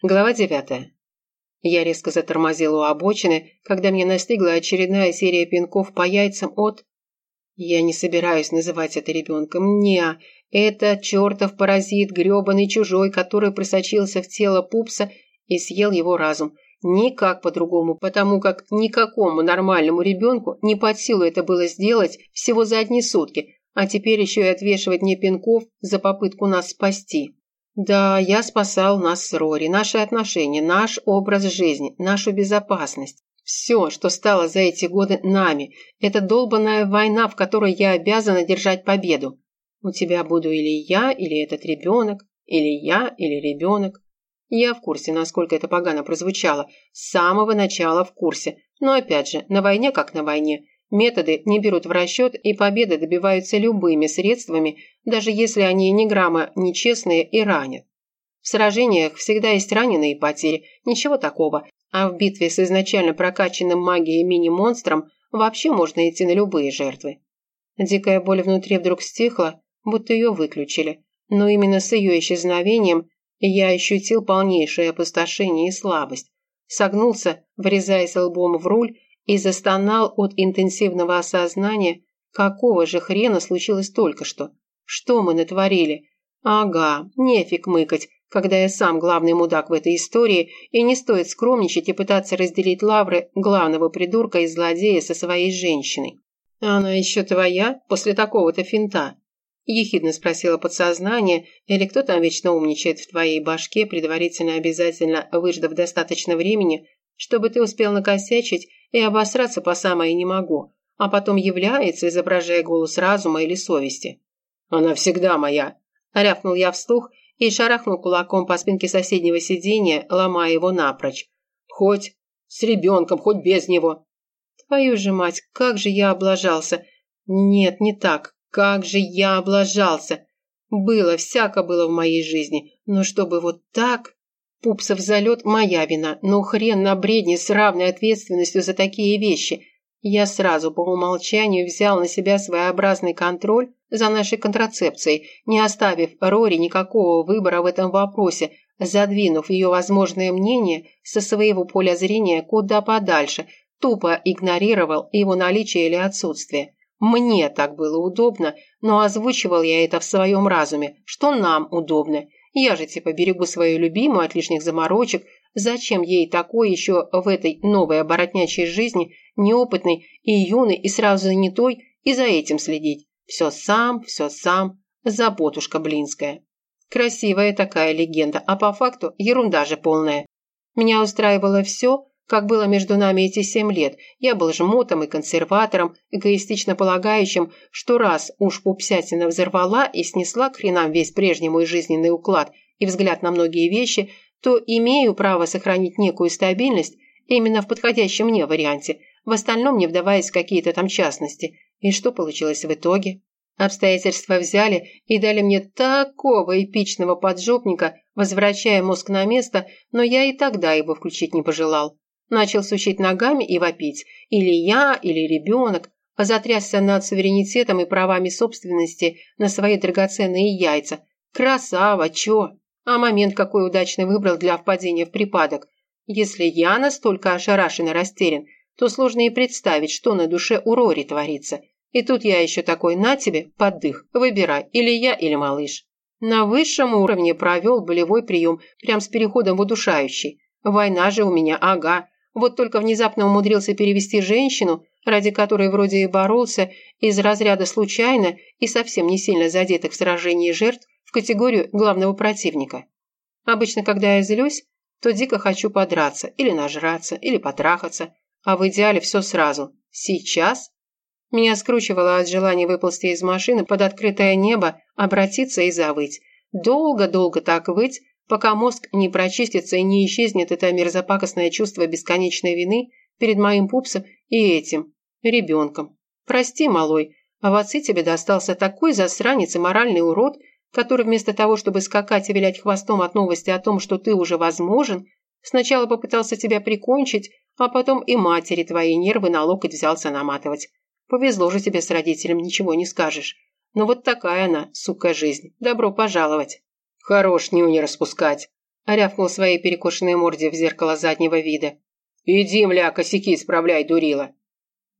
Глава девятая. Я резко затормозил у обочины, когда мне настигла очередная серия пинков по яйцам от... Я не собираюсь называть это ребенком. Не, это чертов паразит, гребаный чужой, который просочился в тело пупса и съел его разум. Никак по-другому, потому как никакому нормальному ребенку не под силу это было сделать всего за одни сутки, а теперь еще и отвешивать мне пинков за попытку нас спасти. Да, я спасал нас с Рори, наши отношения, наш образ жизни, нашу безопасность. Все, что стало за эти годы нами, это долбанная война, в которой я обязана держать победу. У тебя буду или я, или этот ребенок, или я, или ребенок. Я в курсе, насколько это погано прозвучало. С самого начала в курсе. Но опять же, на войне как на войне. Методы не берут в расчет, и победы добиваются любыми средствами, даже если они ни грамма нечестные и ранят. В сражениях всегда есть раненые и потери, ничего такого, а в битве с изначально прокачанным магией мини-монстром вообще можно идти на любые жертвы. Дикая боль внутри вдруг стихла, будто ее выключили, но именно с ее исчезновением я ощутил полнейшее опустошение и слабость, согнулся, врезаясь лбом в руль и застонал от интенсивного осознания, какого же хрена случилось только что. Что мы натворили? Ага, нефиг мыкать, когда я сам главный мудак в этой истории, и не стоит скромничать и пытаться разделить лавры главного придурка и злодея со своей женщиной. «Она еще твоя после такого-то финта?» Ехидно спросила подсознание, или кто там вечно умничает в твоей башке, предварительно обязательно выждав достаточно времени, чтобы ты успел накосячить и обосраться по самое не могу, а потом является, изображая голос разума или совести. «Она всегда моя!» – рявкнул я вслух и шарахнул кулаком по спинке соседнего сиденья, ломая его напрочь. «Хоть с ребенком, хоть без него!» «Твою же мать, как же я облажался!» «Нет, не так. Как же я облажался! Было, всяко было в моей жизни, но чтобы вот так...» Пупсов залет – моя вина, но хрен на бредни с равной ответственностью за такие вещи. Я сразу по умолчанию взял на себя своеобразный контроль за нашей контрацепцией, не оставив Рори никакого выбора в этом вопросе, задвинув ее возможное мнение со своего поля зрения куда подальше, тупо игнорировал его наличие или отсутствие. Мне так было удобно, но озвучивал я это в своем разуме, что нам удобно – я же типа берегу свою любимую от лишних заморочек. Зачем ей такой еще в этой новой оборотнячей жизни, неопытной и юной, и сразу занятой, и за этим следить? Все сам, все сам. Заботушка блинская. Красивая такая легенда, а по факту ерунда же полная. Меня устраивало все, как было между нами эти семь лет, я был жмотом и консерватором, эгоистично полагающим, что раз уж пупсятина взорвала и снесла к хренам весь прежний мой жизненный уклад и взгляд на многие вещи, то имею право сохранить некую стабильность именно в подходящем мне варианте, в остальном не вдаваясь в какие-то там частности. И что получилось в итоге? Обстоятельства взяли и дали мне такого эпичного поджопника, возвращая мозг на место, но я и тогда его включить не пожелал. Начал сучить ногами и вопить. Или я, или ребенок. Затрясся над суверенитетом и правами собственности на свои драгоценные яйца. Красава, чё? А момент какой удачный выбрал для впадения в припадок. Если я настолько ошарашен и растерян, то сложно и представить, что на душе у Рори творится. И тут я еще такой, на тебе, поддых, выбирай, или я, или малыш. На высшем уровне провел болевой прием, прям с переходом в удушающий. Война же у меня, ага, вот только внезапно умудрился перевести женщину, ради которой вроде и боролся, из разряда случайно и совсем не сильно задетых в сражении жертв в категорию главного противника. Обычно, когда я злюсь, то дико хочу подраться, или нажраться, или потрахаться, а в идеале все сразу. Сейчас меня скручивало от желания выползти из машины под открытое небо, обратиться и завыть. Долго-долго так выть, пока мозг не прочистится и не исчезнет это мерзопакостное чувство бесконечной вины перед моим пупсом и этим, ребенком. Прости, малой, а в отцы тебе достался такой засранец и моральный урод, который вместо того, чтобы скакать и вилять хвостом от новости о том, что ты уже возможен, сначала попытался тебя прикончить, а потом и матери твои нервы на локоть взялся наматывать. Повезло же тебе с родителем, ничего не скажешь. Но вот такая она, сука, жизнь. Добро пожаловать. «Хорош нюни распускать!» рявкнул своей перекошенной морде в зеркало заднего вида. «Иди, мля, косяки исправляй, дурила!»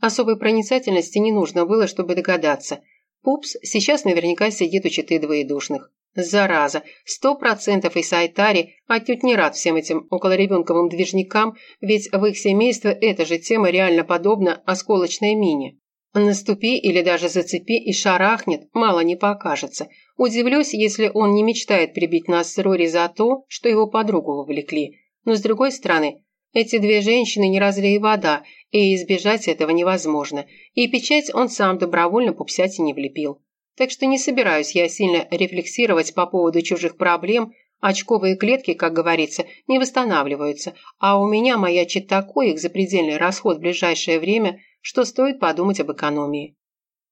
Особой проницательности не нужно было, чтобы догадаться. Пупс сейчас наверняка сидит у читы двоедушных. Зараза, сто процентов и Сайтари отнюдь не рад всем этим околоребенковым движникам, ведь в их семействе эта же тема реально подобна осколочной мине. Наступи или даже зацепи и шарахнет, мало не покажется. Удивлюсь, если он не мечтает прибить нас с Рори за то, что его подругу вовлекли. Но с другой стороны, эти две женщины не разлей вода, и избежать этого невозможно. И печать он сам добровольно пупсять и не влепил. Так что не собираюсь я сильно рефлексировать по поводу чужих проблем, очковые клетки, как говорится, не восстанавливаются, а у меня маячит такой их запредельный расход в ближайшее время, что стоит подумать об экономии.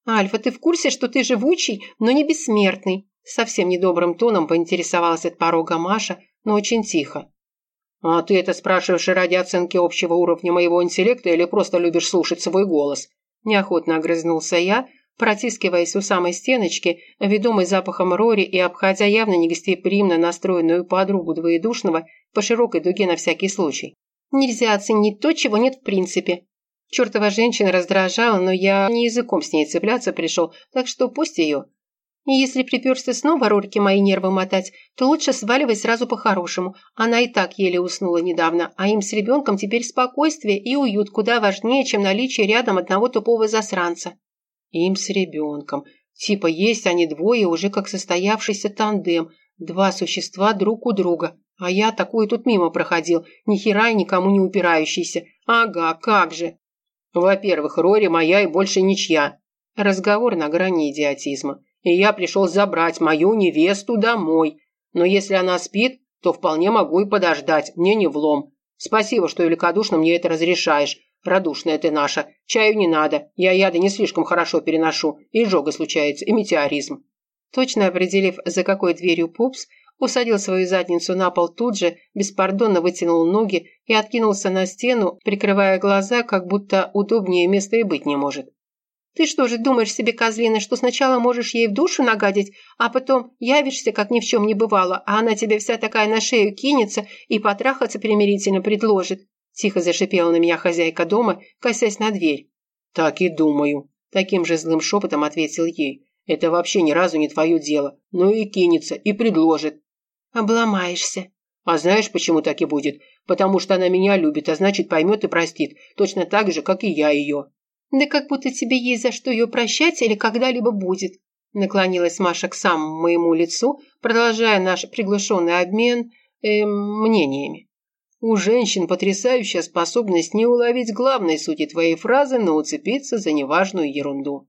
«Альфа, ты в курсе, что ты живучий, но не бессмертный?» Совсем недобрым тоном поинтересовалась от порога Маша, но очень тихо. «А ты это спрашиваешь ради оценки общего уровня моего интеллекта или просто любишь слушать свой голос?» Неохотно огрызнулся я, протискиваясь у самой стеночки, ведомый запахом Рори и обходя явно негостеприимно настроенную подругу двоедушного по широкой дуге на всякий случай. «Нельзя оценить то, чего нет в принципе». Чертова женщина раздражала, но я не языком с ней цепляться пришел, так что пусть ее. И если приперся снова Рорке мои нервы мотать, то лучше сваливай сразу по-хорошему. Она и так еле уснула недавно, а им с ребенком теперь спокойствие и уют куда важнее, чем наличие рядом одного тупого засранца. Им с ребенком. Типа есть они двое уже как состоявшийся тандем. Два существа друг у друга. А я такую тут мимо проходил, ни хера никому не упирающийся. Ага, как же. Во-первых, Рори моя и больше ничья. Разговор на грани идиотизма и я пришел забрать мою невесту домой. Но если она спит, то вполне могу и подождать, мне не влом. Спасибо, что великодушно мне это разрешаешь. Радушная ты наша. Чаю не надо. Я яды не слишком хорошо переношу. И жога случается, и метеоризм». Точно определив, за какой дверью пупс, усадил свою задницу на пол тут же, беспардонно вытянул ноги и откинулся на стену, прикрывая глаза, как будто удобнее места и быть не может. Ты что же думаешь себе, козлина, что сначала можешь ей в душу нагадить, а потом явишься, как ни в чем не бывало, а она тебе вся такая на шею кинется и потрахаться примирительно предложит?» Тихо зашипела на меня хозяйка дома, косясь на дверь. «Так и думаю», – таким же злым шепотом ответил ей. «Это вообще ни разу не твое дело. Ну и кинется, и предложит». «Обломаешься». «А знаешь, почему так и будет? Потому что она меня любит, а значит поймет и простит, точно так же, как и я ее». Да как будто тебе есть за что ее прощать или когда-либо будет. Наклонилась Маша к самому моему лицу, продолжая наш приглушенный обмен э, мнениями. У женщин потрясающая способность не уловить главной сути твоей фразы, но уцепиться за неважную ерунду.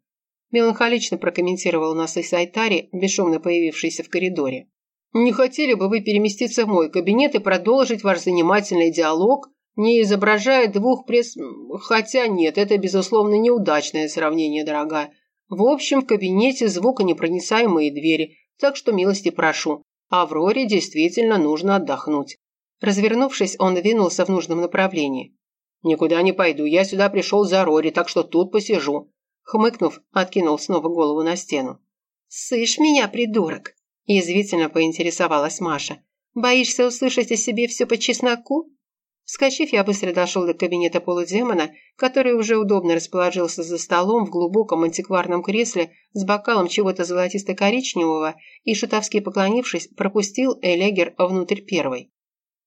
Меланхолично прокомментировал нас и Сайтари, бесшумно появившийся в коридоре. Не хотели бы вы переместиться в мой кабинет и продолжить ваш занимательный диалог не изображает двух пресс... Хотя нет, это, безусловно, неудачное сравнение, дорогая. В общем, в кабинете звуконепроницаемые двери, так что милости прошу. Авроре действительно нужно отдохнуть. Развернувшись, он двинулся в нужном направлении. «Никуда не пойду, я сюда пришел за Рори, так что тут посижу». Хмыкнув, откинул снова голову на стену. «Сышь меня, придурок!» – язвительно поинтересовалась Маша. «Боишься услышать о себе все по чесноку?» Вскочив, я быстро дошел до кабинета полудемона, который уже удобно расположился за столом в глубоком антикварном кресле с бокалом чего-то золотисто-коричневого и, шутовски поклонившись, пропустил Элегер внутрь первой.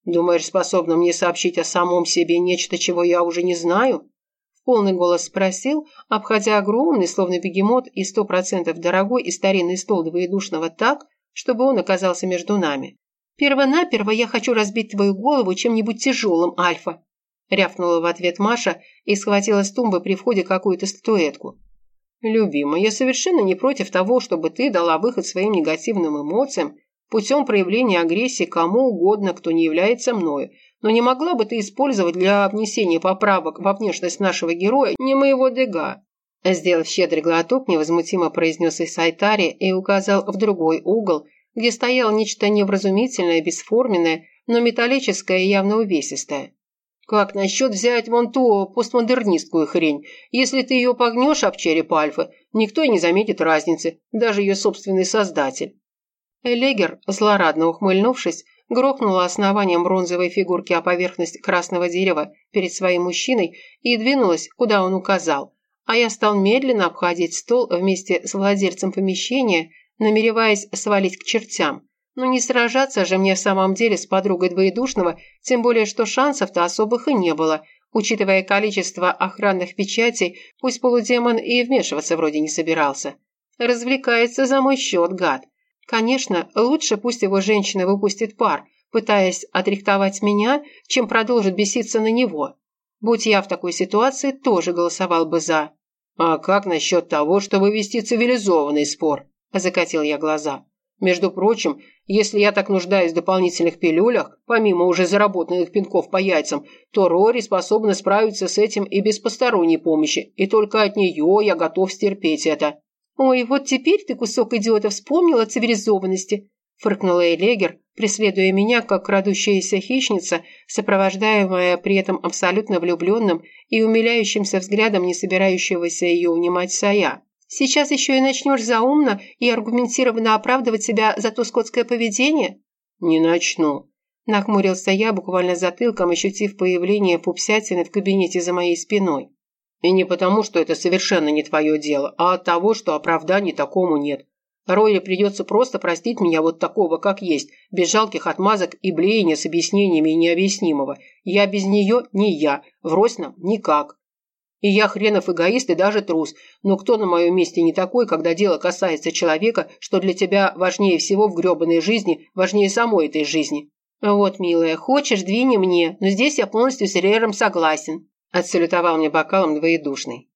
«Думаешь, способна мне сообщить о самом себе нечто, чего я уже не знаю?» В полный голос спросил, обходя огромный, словно бегемот, и сто процентов дорогой и старинный стол двоедушного так, чтобы он оказался между нами. «Первонаперво я хочу разбить твою голову чем-нибудь тяжелым, Альфа», рявкнула в ответ Маша и схватила с тумбы при входе какую-то статуэтку. «Любимая, я совершенно не против того, чтобы ты дала выход своим негативным эмоциям путем проявления агрессии кому угодно, кто не является мною, но не могла бы ты использовать для внесения поправок во внешность нашего героя не моего дега?» Сделав щедрый глоток, невозмутимо произнес Исайтари и указал в другой угол – где стояло нечто невразумительное, бесформенное, но металлическое и явно увесистое. Как насчет взять вон ту постмодернистскую хрень? Если ты ее погнешь об череп Альфы, никто и не заметит разницы, даже ее собственный создатель. Элегер, злорадно ухмыльнувшись, грохнула основанием бронзовой фигурки о поверхность красного дерева перед своим мужчиной и двинулась, куда он указал. А я стал медленно обходить стол вместе с владельцем помещения, намереваясь свалить к чертям. Но не сражаться же мне в самом деле с подругой двоедушного, тем более что шансов-то особых и не было. Учитывая количество охранных печатей, пусть полудемон и вмешиваться вроде не собирался. Развлекается за мой счет, гад. Конечно, лучше пусть его женщина выпустит пар, пытаясь отрихтовать меня, чем продолжит беситься на него. Будь я в такой ситуации, тоже голосовал бы за. «А как насчет того, чтобы вести цивилизованный спор?» – закатил я глаза. «Между прочим, если я так нуждаюсь в дополнительных пилюлях, помимо уже заработанных пинков по яйцам, то Рори способна справиться с этим и без посторонней помощи, и только от нее я готов стерпеть это». «Ой, вот теперь ты, кусок идиота, вспомнила о цивилизованности», фыркнула Элегер, преследуя меня, как крадущаяся хищница, сопровождаемая при этом абсолютно влюбленным и умиляющимся взглядом не собирающегося ее унимать Сая. «Сейчас еще и начнешь заумно и аргументированно оправдывать себя за то скотское поведение?» «Не начну», – нахмурился я, буквально затылком ощутив появление пупсятины в кабинете за моей спиной. И не потому, что это совершенно не твое дело, а от того, что оправданий такому нет. Ройли придется просто простить меня вот такого, как есть, без жалких отмазок и блеяния с объяснениями необъяснимого. Я без нее не я, врозь нам никак. И я хренов эгоист и даже трус, но кто на моем месте не такой, когда дело касается человека, что для тебя важнее всего в гребаной жизни, важнее самой этой жизни? Вот, милая, хочешь, двини мне, но здесь я полностью с Рером согласен. Отсалютовал мне бокалом двоедушный.